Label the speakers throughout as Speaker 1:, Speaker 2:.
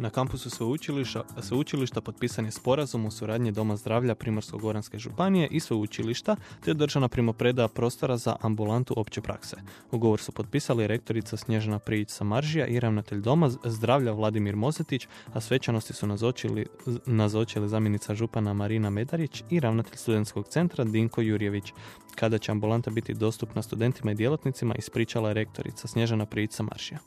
Speaker 1: Na kampusu sveučilišta, sveučilišta potpisan je sporazum u suradnji Doma zdravlja Primorsko-goranske županije i sveučilišta, te je održana primopredaja prostora za ambulantu opće prakse. Ugovor su potpisali rektorica Snježana Prijić Samaržija i ravnatelj Doma zdravlja Vladimir Mozetić, a svećanosti su nazočili, nazočili zamjenica župana Marina Medarić i ravnatelj studentskog centra Dinko Jurjević. Kada će ambulanta biti dostupna studentima i djelatnicima, ispričala je rektorica Snježana Prijić Samaržija.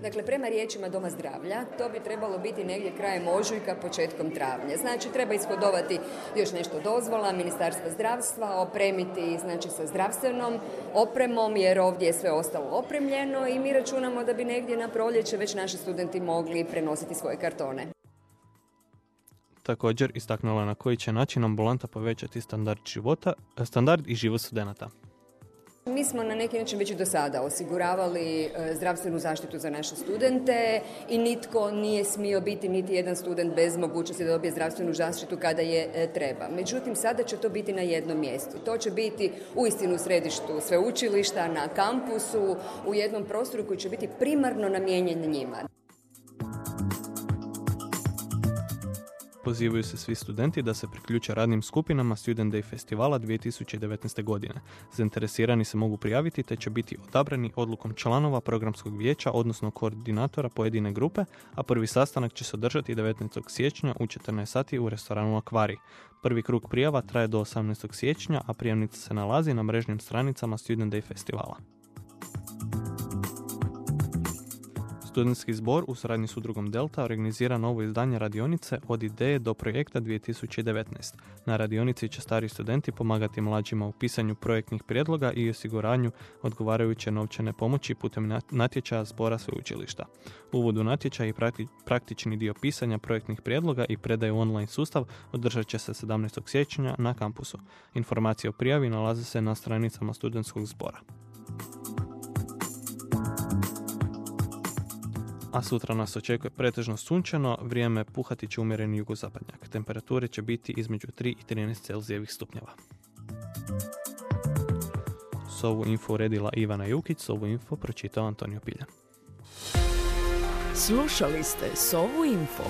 Speaker 2: Dakle, prema riječima Doma zdravlja, to bi trebalo biti negdje krajem ožujka, početkom travnja. Znači, treba ishodovati još nešto dozvola, Ministarstva zdravstva, opremiti znači, sa zdravstvenom opremom, jer ovdje je sve ostalo opremljeno i mi računamo da bi negdje na proljeće već naši studenti mogli prenositi svoje kartone.
Speaker 1: Također istaknula na koji će način ambulanta povećati standard života, standard i život studenata.
Speaker 2: Mi smo na neki način već i do sada osiguravali e, zdravstvenu zaštitu za naše studente i nitko nije smio biti niti jedan student bez mogućnosti da dobije zdravstvenu zaštitu kada je e, treba. Međutim, sada će to biti na jednom mjestu. To će biti u istinu središtu sveučilišta, na kampusu, u jednom prostoru koji će biti primarno namijenjen njima.
Speaker 1: Pozivaju se svi studenti da se priključe radnim skupinama Student Day festivala 2019. godine. Zainteresirani se mogu prijaviti te će biti odabrani odlukom članova programskog vijeća, odnosno koordinatora pojedine grupe, a prvi sastanak će se održati 19. siječnja u 14 sati u restoranu Akvari. Prvi krug prijava traje do 18. siječnja, a prijavnica se nalazi na mrežnim stranicama Student Day festivala. Studentski zbor u suradnji s udrugom Delta organizira novo izdanje radionice od ideje do projekta 2019. Na radionici će stari studenti pomagati mlađima u pisanju projektnih prijedloga i osiguranju odgovarajuće novčane pomoći putem natječaja zbora sveučilišta. Uvod u natječaj i praktični dio pisanja projektnih prijedloga i predaju online sustav održat će se 17. siječnja na kampusu. Informacije o prijavi nalaze se na stranicama studentskog zbora. A sutra nas očekuje pretežno sunčano, vrijeme puhati će umjereni jugozapadnjak. Temperature će biti između 3 i 13 Celzijevih stupnjeva. S ovu info uredila Ivana Jukić, s ovu info pročitao Antonio Piljan.
Speaker 3: Slušali ste Sovu info.